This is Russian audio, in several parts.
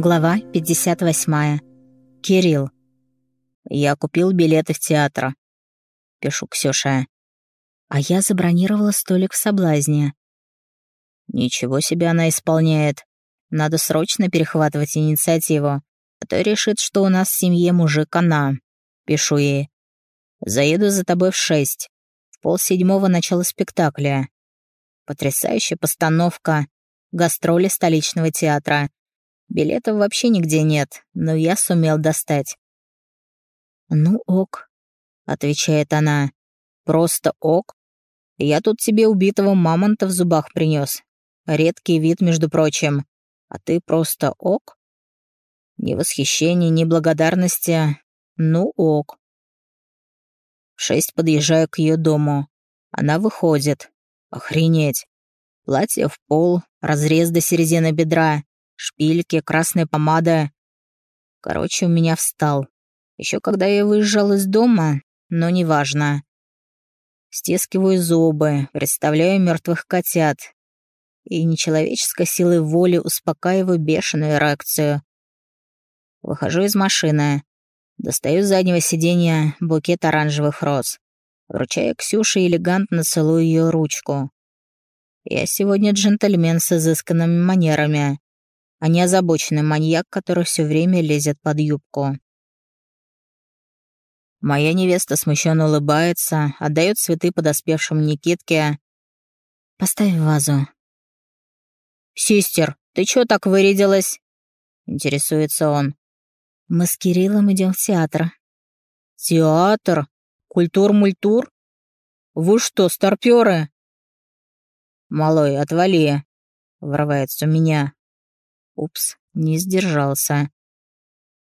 Глава 58. Кирилл. «Я купил билеты в театр», — пишу Ксюша. А я забронировала столик в соблазне. Ничего себе она исполняет. Надо срочно перехватывать инициативу, а то решит, что у нас в семье мужик она. Пишу ей. Заеду за тобой в шесть. В полседьмого начало спектакля. Потрясающая постановка. Гастроли столичного театра. Билетов вообще нигде нет, но я сумел достать. «Ну ок», — отвечает она. «Просто ок. Я тут тебе убитого мамонта в зубах принес. Редкий вид, между прочим. А ты просто ок?» Ни восхищения, ни благодарности. Ну ок. В шесть подъезжаю к ее дому. Она выходит. Охренеть. Платье в пол, разрез до середины бедра, шпильки, красная помада. Короче, у меня встал. Еще когда я выезжал из дома, но неважно. Стискиваю зубы, представляю мертвых котят. И нечеловеческой силой воли успокаиваю бешеную эрекцию. Выхожу из машины. Достаю с заднего сиденья букет оранжевых роз. Вручаю Ксюше элегантно целую ее ручку. Я сегодня джентльмен с изысканными манерами, а не озабоченный маньяк, который все время лезет под юбку. Моя невеста смущенно улыбается, отдает цветы подоспевшему Никитке. «Поставь вазу». «Систер, ты чё так вырядилась?» — интересуется он. «Мы с Кириллом идем в театр». «Театр? Культур-мультур? Вы что, старпёры?» «Малой, отвали!» — врывается у меня. Упс, не сдержался.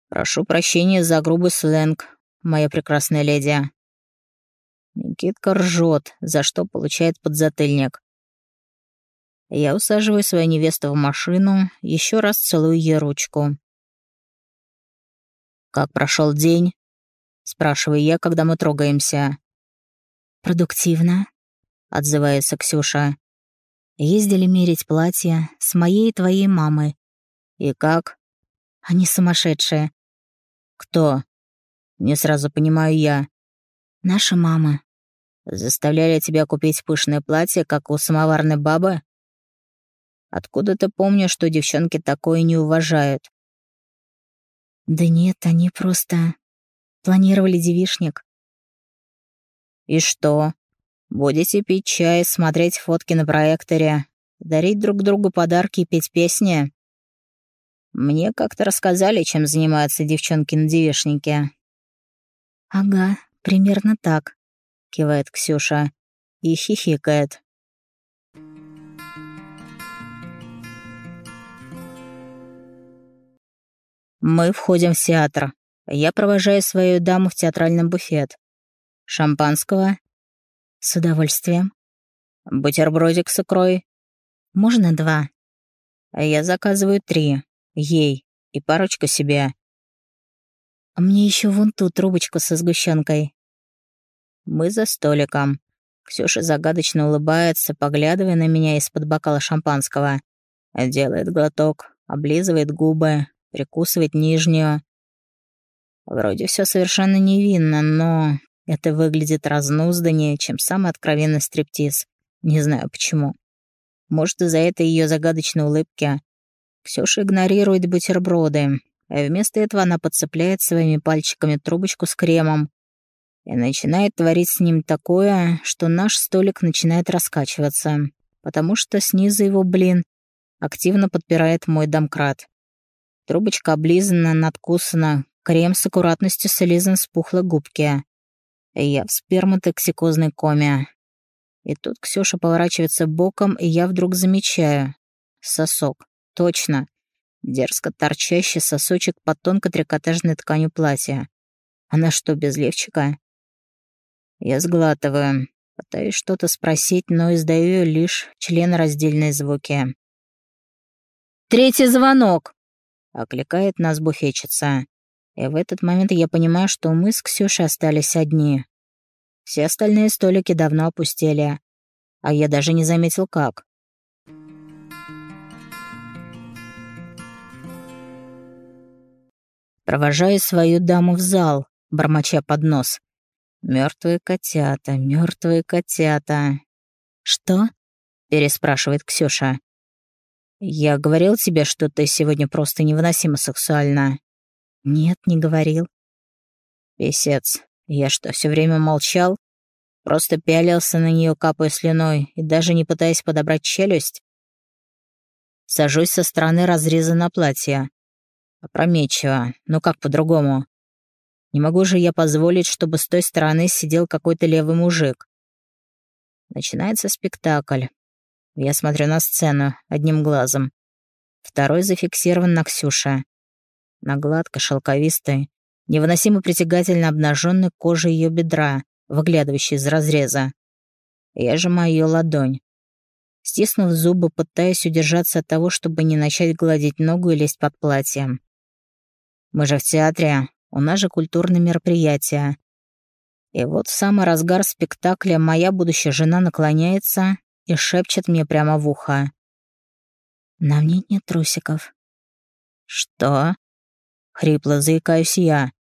«Прошу прощения за грубый сленг, моя прекрасная леди». Никитка ржет, за что получает подзатыльник. Я усаживаю свою невесту в машину, еще раз целую ей ручку. «Как прошел день?» — спрашиваю я, когда мы трогаемся. «Продуктивно», — отзывается Ксюша. Ездили мерить платья с моей и твоей мамой. И как? Они сумасшедшие. Кто? Не сразу понимаю я. Наша мама. Заставляли тебя купить пышное платье, как у самоварной бабы? Откуда ты помнишь, что девчонки такое не уважают? Да нет, они просто планировали девишник. И что? Будете пить чай, смотреть фотки на проекторе, дарить друг другу подарки и петь песни? Мне как-то рассказали, чем занимаются девчонки на девишнике. «Ага, примерно так», — кивает Ксюша и хихикает. Мы входим в театр. Я провожаю свою даму в театральный буфет. Шампанского «С удовольствием». «Бутербродик с икрой?» «Можно два?» «А я заказываю три. Ей. И парочку себе». «А мне еще вон ту трубочку со сгущенкой». Мы за столиком. Ксюша загадочно улыбается, поглядывая на меня из-под бокала шампанского. Делает глоток, облизывает губы, прикусывает нижнюю. Вроде все совершенно невинно, но это выглядит разнузданнее, чем самый откровенный стриптиз. Не знаю почему. Может, из-за этой ее загадочной улыбки. Ксюша игнорирует бутерброды, а вместо этого она подцепляет своими пальчиками трубочку с кремом и начинает творить с ним такое, что наш столик начинает раскачиваться, потому что снизу его, блин, активно подпирает мой домкрат. Трубочка облизана, надкусана, крем с аккуратностью слизан с пухлой губки. Я в сперматоксикозной коме. И тут Ксюша поворачивается боком, и я вдруг замечаю. Сосок. Точно. Дерзко торчащий сосочек под тонко трикотажной тканью платья. Она что, без левчика? Я сглатываю. Пытаюсь что-то спросить, но издаю лишь членораздельные звуки. «Третий звонок!» — окликает нас буфетчица. И в этот момент я понимаю, что мы с Ксюшей остались одни. Все остальные столики давно опустели, а я даже не заметил как. Провожаю свою даму в зал, бормоча под нос. Мертвые котята, мертвые котята. Что? переспрашивает Ксюша. Я говорил тебе, что ты сегодня просто невыносимо сексуальна. Нет, не говорил. Песец. Я что, все время молчал? Просто пялился на нее, капая слюной, и даже не пытаясь подобрать челюсть? Сажусь со стороны разреза на платье. Опрометчиво, но как по-другому? Не могу же я позволить, чтобы с той стороны сидел какой-то левый мужик. Начинается спектакль. Я смотрю на сцену одним глазом. Второй зафиксирован на Ксюше. На гладко шелковистой, невыносимо притягательно обнаженной коже ее бедра, выглядывающей из разреза. Я сжимаю ее ладонь. Стиснув зубы, пытаясь удержаться от того, чтобы не начать гладить ногу и лезть под платье. Мы же в театре, у нас же культурное мероприятие. И вот в самый разгар спектакля моя будущая жена наклоняется и шепчет мне прямо в ухо. «На мне нет трусиков». «Что?» — хрипло заикаюсь я.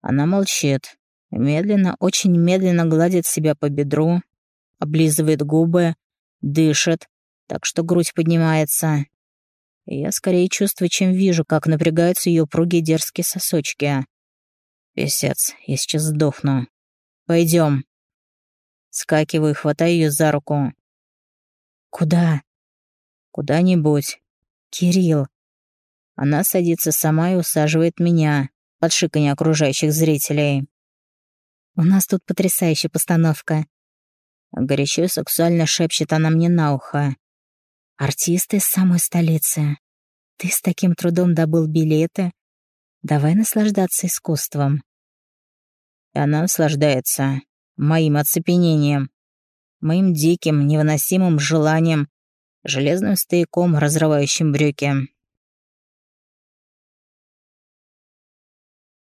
Она молчит, медленно, очень медленно гладит себя по бедру, облизывает губы, дышит, так что грудь поднимается. Я скорее чувствую, чем вижу, как напрягаются ее упругие дерзкие сосочки. Песец, я сейчас сдохну. Пойдем. Скакиваю, хватаю ее за руку. Куда? Куда-нибудь. Кирилл. Она садится сама и усаживает меня, под шиканье окружающих зрителей. У нас тут потрясающая постановка. Горячо и сексуально шепчет она мне на ухо. Артисты из самой столицы. Ты с таким трудом добыл билеты. Давай наслаждаться искусством. Она наслаждается моим оцепенением, моим диким, невыносимым желанием, железным стояком, разрывающим брюки.